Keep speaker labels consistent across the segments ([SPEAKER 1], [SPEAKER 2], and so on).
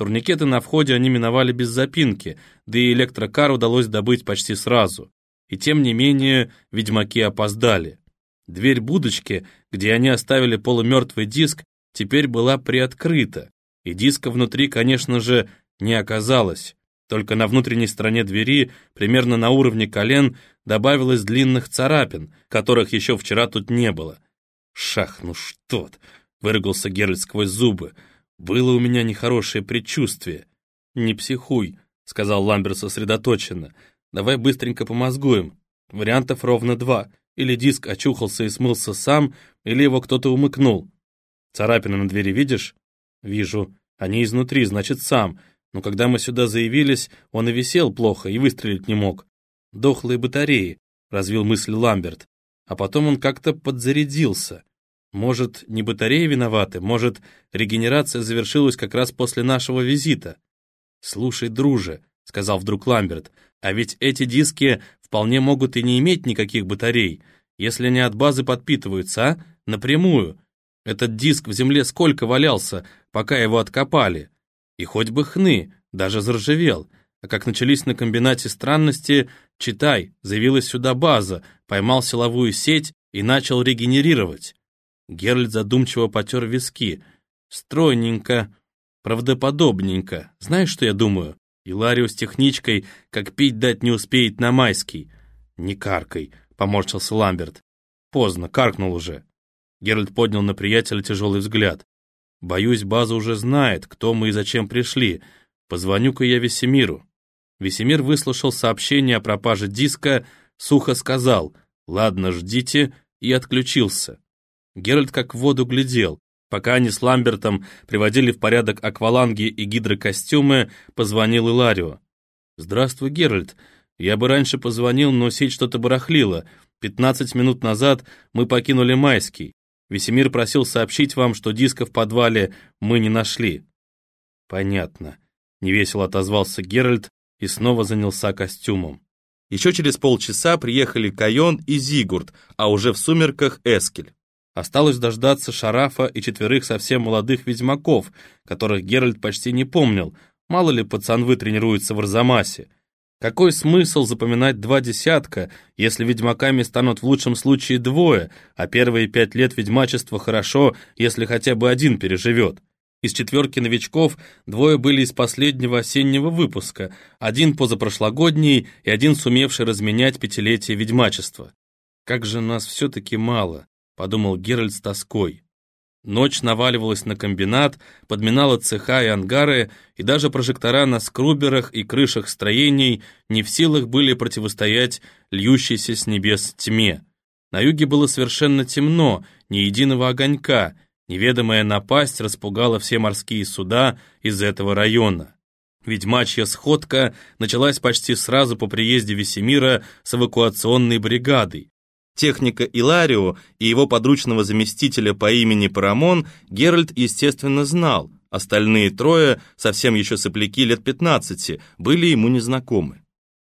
[SPEAKER 1] Турникеты на входе они миновали без запинки, да и электрокар удалось добыть почти сразу. И тем не менее, ведьмаки опоздали. Дверь будочки, где они оставили полумертвый диск, теперь была приоткрыта, и диска внутри, конечно же, не оказалось. Только на внутренней стороне двери, примерно на уровне колен, добавилось длинных царапин, которых еще вчера тут не было. «Шах, ну что-то!» — выругался Геральт сквозь зубы. «Было у меня нехорошее предчувствие». «Не психуй», — сказал Ламбер сосредоточенно. «Давай быстренько помозгуем. Вариантов ровно два. Или диск очухался и смылся сам, или его кто-то умыкнул. Царапины на двери видишь? Вижу. Они изнутри, значит, сам. Но когда мы сюда заявились, он и висел плохо, и выстрелить не мог. Дохлые батареи, развил мысль Ламберт. А потом он как-то подзарядился. Может, не батареи виноваты, может, регенерация завершилась как раз после нашего визита. «Слушай, друже», — сказал вдруг Ламберт, «а ведь эти диски вполне могут и не иметь никаких батарей, если они от базы подпитываются, а? Напрямую. Этот диск в земле сколько валялся, пока его откопали. И хоть бы хны, даже заржавел. А как начались на комбинате странности, читай, заявилась сюда база, поймал силовую сеть и начал регенерировать. Геральт задумчиво потер виски. Стройненько, правдоподобненько. Знаешь, что я думаю? Иларио с техничкой, как пить дать не успеет на майский. Не каркай, поморщился Ламберт. Поздно, каркнул уже. Геральт поднял на приятеля тяжелый взгляд. «Боюсь, база уже знает, кто мы и зачем пришли. Позвоню-ка я Весемиру». Весемир выслушал сообщение о пропаже диска, сухо сказал «Ладно, ждите», и отключился. Геральт как в воду глядел. Пока они с Ламбертом приводили в порядок акваланги и гидрокостюмы, позвонил Иларио. «Здравствуй, Геральт. Я бы раньше позвонил, но сеть что-то барахлила. Пятнадцать минут назад мы покинули Майский. Весемир просил сообщить вам, что диска в подвале мы не нашли». «Понятно», — невесело отозвался Геральт и снова занялся костюмом. Еще через полчаса приехали Кайон и Зигурд, а уже в сумерках Эскель. Осталось дождаться Шарафа и четверых совсем молодых ведьмаков, которых Геральт почти не помнил, мало ли пацанвы тренируются в Арзамасе. Какой смысл запоминать два десятка, если ведьмаками станут в лучшем случае двое, а первые пять лет ведьмачества хорошо, если хотя бы один переживет? Из четверки новичков двое были из последнего осеннего выпуска, один позапрошлогодний и один сумевший разменять пятилетие ведьмачества. «Как же нас все-таки мало», — подумал Геральт с тоской. Ночь наваливалась на комбинат, подминала цеха и ангары, и даже прожектора на скруберах и крышах строений не в силах были противостоять льющейся с небес тьме. На юге было совершенно темно, ни единого огонька, неведомая напасть распугала все морские суда из этого района. Ведьмачья сходка началась почти сразу по приезде Весемира с эвакуационной бригадой, Техника Иларио и его подручного заместителя по имени Парамон Геральт, естественно, знал, остальные трое, совсем еще сопляки лет 15, были ему незнакомы.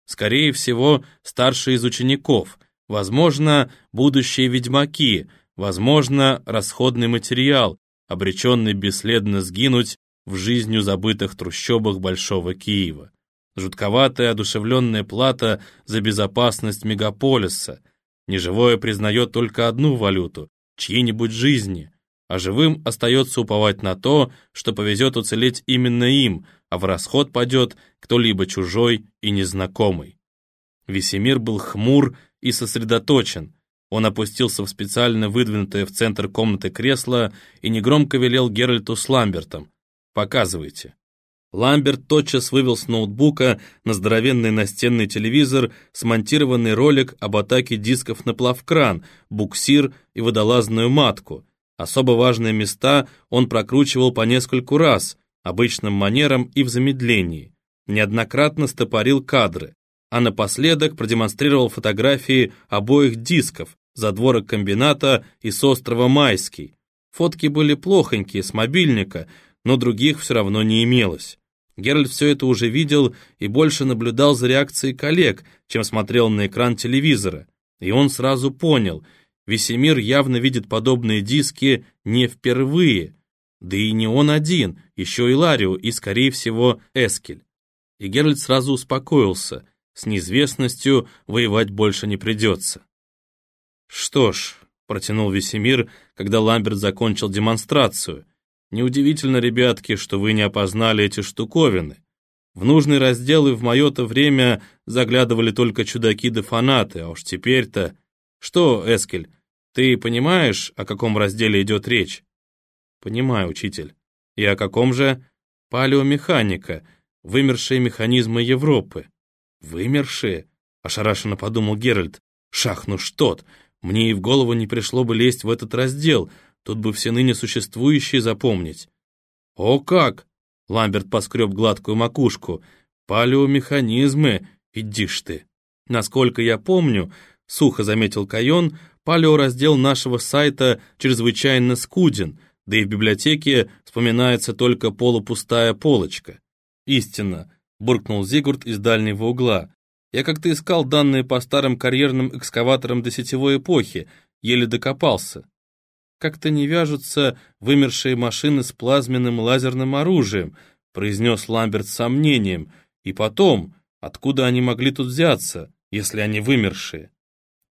[SPEAKER 1] Скорее всего, старшие из учеников, возможно, будущие ведьмаки, возможно, расходный материал, обреченный бесследно сгинуть в жизнью забытых трущобах Большого Киева. Жутковатая одушевленная плата за безопасность мегаполиса — Неживое признает только одну валюту — чьи-нибудь жизни, а живым остается уповать на то, что повезет уцелеть именно им, а в расход падет кто-либо чужой и незнакомый. Весемир был хмур и сосредоточен. Он опустился в специально выдвинутое в центр комнаты кресло и негромко велел Геральту с Ламбертом. «Показывайте». Ламберт тотчас вывел с ноутбука на здоровенный настенный телевизор смонтированный ролик об атаке дисков на плавкран, буксир и водолазную матку. Особо важные места он прокручивал по нескольку раз, обычным манером и в замедлении. Неоднократно стопорил кадры, а напоследок продемонстрировал фотографии обоих дисков, задворок комбината и с острова Майский. Фотки были плохонькие, с мобильника, но других все равно не имелось. Геральт все это уже видел и больше наблюдал за реакцией коллег, чем смотрел на экран телевизора. И он сразу понял, Весемир явно видит подобные диски не впервые. Да и не он один, еще и Ларио и, скорее всего, Эскель. И Геральт сразу успокоился, с неизвестностью воевать больше не придется. «Что ж», — протянул Весемир, когда Ламберт закончил демонстрацию, «неудивительно, ребятки, что вы не опознали эти штуковины. В нужные разделы в мое-то время заглядывали только чудаки да фанаты, а уж теперь-то... Что, Эскель, ты понимаешь, о каком разделе идет речь?» «Понимаю, учитель. И о каком же?» «Палеомеханика, вымершие механизмы Европы». «Вымершие?» — ошарашенно подумал Геральт. «Шах, ну что мне и в голову не пришло бы лезть в этот раздел, тут бы все ныне существующие запомнить». «О как!» — Ламберт поскреб гладкую макушку. «Палеомеханизмы, иди ж ты!» «Насколько я помню», — сухо заметил Кайон, «палеораздел нашего сайта чрезвычайно скуден, да и в библиотеке вспоминается только полупустая полочка». «Истинно», — буркнул Зигурд из дальнего угла. «Я как-то искал данные по старым карьерным экскаваторам до сетевой эпохи, еле докопался. Как-то не вяжутся вымершие машины с плазменным лазерным оружием», произнес Ламберт с сомнением. «И потом, откуда они могли тут взяться, если они вымершие?»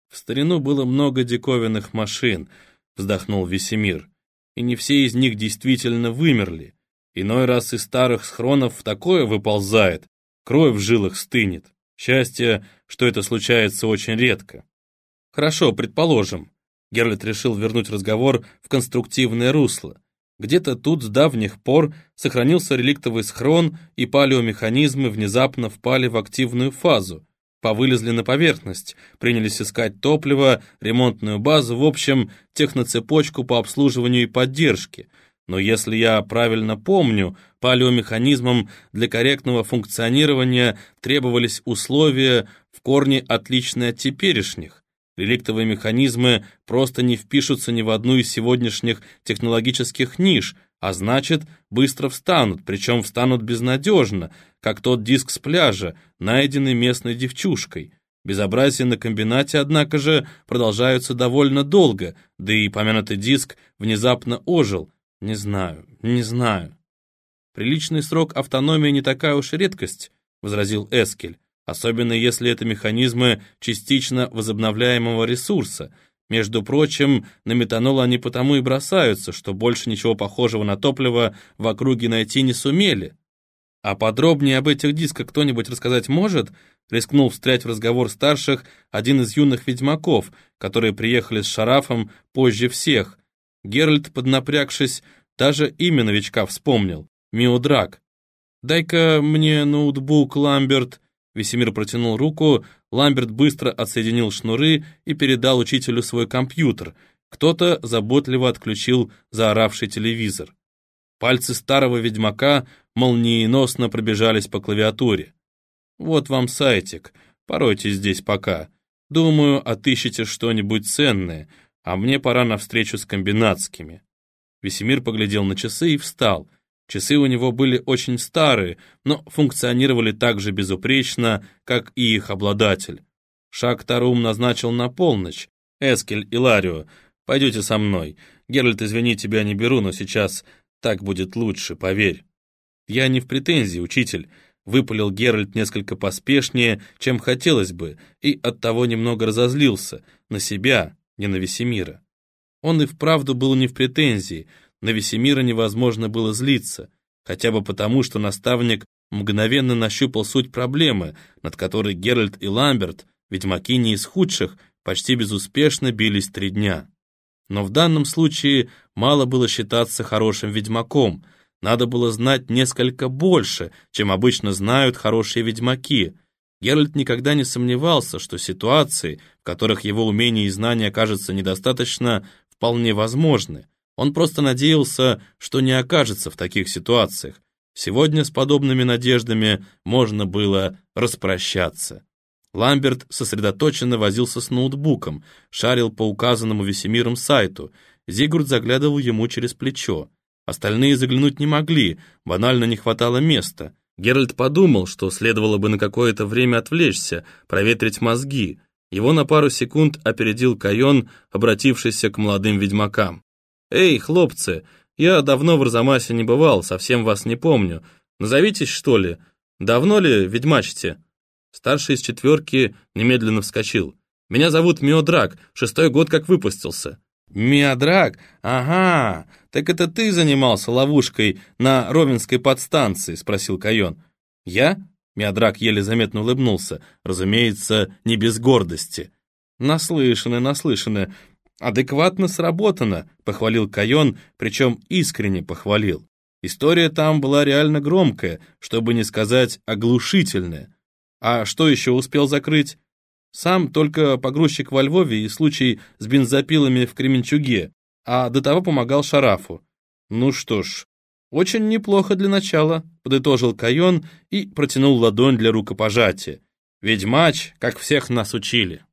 [SPEAKER 1] «В старину было много диковинных машин», вздохнул Весемир, «и не все из них действительно вымерли. Иной раз из старых схронов такое выползает, кровь в жилах стынет. Счастье, что это случается очень редко. Хорошо, предположим. Герлит решил вернуть разговор в конструктивное русло. Где-то тут с давних пор сохранился реликтовый схрон, и палеомеханизмы внезапно впали в активную фазу. Повылезли на поверхность, принялись искать топливо, ремонтную базу, в общем, техноцепочку по обслуживанию и поддержке – но если я правильно помню, палеомеханизмам для корректного функционирования требовались условия в корне отличные от теперешних. Реликтовые механизмы просто не впишутся ни в одну из сегодняшних технологических ниш, а значит, быстро встанут, причем встанут безнадежно, как тот диск с пляжа, найденный местной девчушкой. Безобразия на комбинате, однако же, продолжаются довольно долго, да и помянутый диск внезапно ожил, не знаю, не знаю. Приличный срок автономии не такая уж редкость, возразил Эскель, особенно если это механизмы частично возобновляемого ресурса. Между прочим, на метанол они потому и бросаются, что больше ничего похожего на топливо в округе найти не сумели. А подробнее об этих дисках кто-нибудь рассказать может? Рискнул встрять в разговор старших один из юных ведьмаков, которые приехали с Шарафом позже всех, Геральт, поднапрягшись, даже имя новичка вспомнил — Миодрак. «Дай-ка мне ноутбук, Ламберт». Весемир протянул руку, Ламберт быстро отсоединил шнуры и передал учителю свой компьютер. Кто-то заботливо отключил заоравший телевизор. Пальцы старого ведьмака молниеносно пробежались по клавиатуре. «Вот вам сайтик, поройте здесь пока. Думаю, отыщете что-нибудь ценное а мне пора на встречу с комбинатскими. Весемир поглядел на часы и встал. Часы у него были очень старые, но функционировали так же безупречно, как и их обладатель. Шаг Тарум назначил на полночь. «Эскель и Ларио, пойдете со мной. Геральт, извини, тебя не беру, но сейчас так будет лучше, поверь». «Я не в претензии, учитель», — выпалил Геральт несколько поспешнее, чем хотелось бы, и оттого немного разозлился. На себя, не на Весемира. Он и вправду был не в претензии, на Весемира невозможно было злиться, хотя бы потому, что наставник мгновенно нащупал суть проблемы, над которой Геральт и Ламберт, ведьмаки не из худших, почти безуспешно бились три дня. Но в данном случае мало было считаться хорошим ведьмаком, надо было знать несколько больше, чем обычно знают хорошие ведьмаки, Геральт никогда не сомневался, что ситуации, в которых его умения и знания кажутся недостаточно, вполне возможны. Он просто надеялся, что не окажется в таких ситуациях. Сегодня с подобными надеждами можно было распрощаться. Ламберт сосредоточенно возился с ноутбуком, шарил по указанному Весемиром сайту. Зигурд заглядывал ему через плечо. Остальные заглянуть не могли, банально не хватало места. Геральт подумал, что следовало бы на какое-то время отвлечься, проветрить мозги. Его на пару секунд опередил Кайон, обратившийся к молодым ведьмакам. «Эй, хлопцы, Я давно в Арзамасе не бывал, совсем вас не помню. Назовитесь, что ли? Давно ли ведьмачите?» Старший из четверки немедленно вскочил. «Меня зовут Миодрак, шестой год как выпустился». «Миодрак? Ага, так это ты занимался ловушкой на Ровенской подстанции?» — спросил Кайон. «Я?» — Миодрак еле заметно улыбнулся, разумеется, не без гордости. «Наслышаны, наслышаны. Адекватно сработано», — похвалил Кайон, причем искренне похвалил. История там была реально громкая, чтобы не сказать оглушительная. А что еще успел закрыть? Сам только погрузчик во Львове и случай с бензопилами в Кременчуге, а до того помогал Шарафу. Ну что ж, очень неплохо для начала, подытожил Кайон и протянул ладонь для рукопожатия. Ведь матч, как всех нас учили.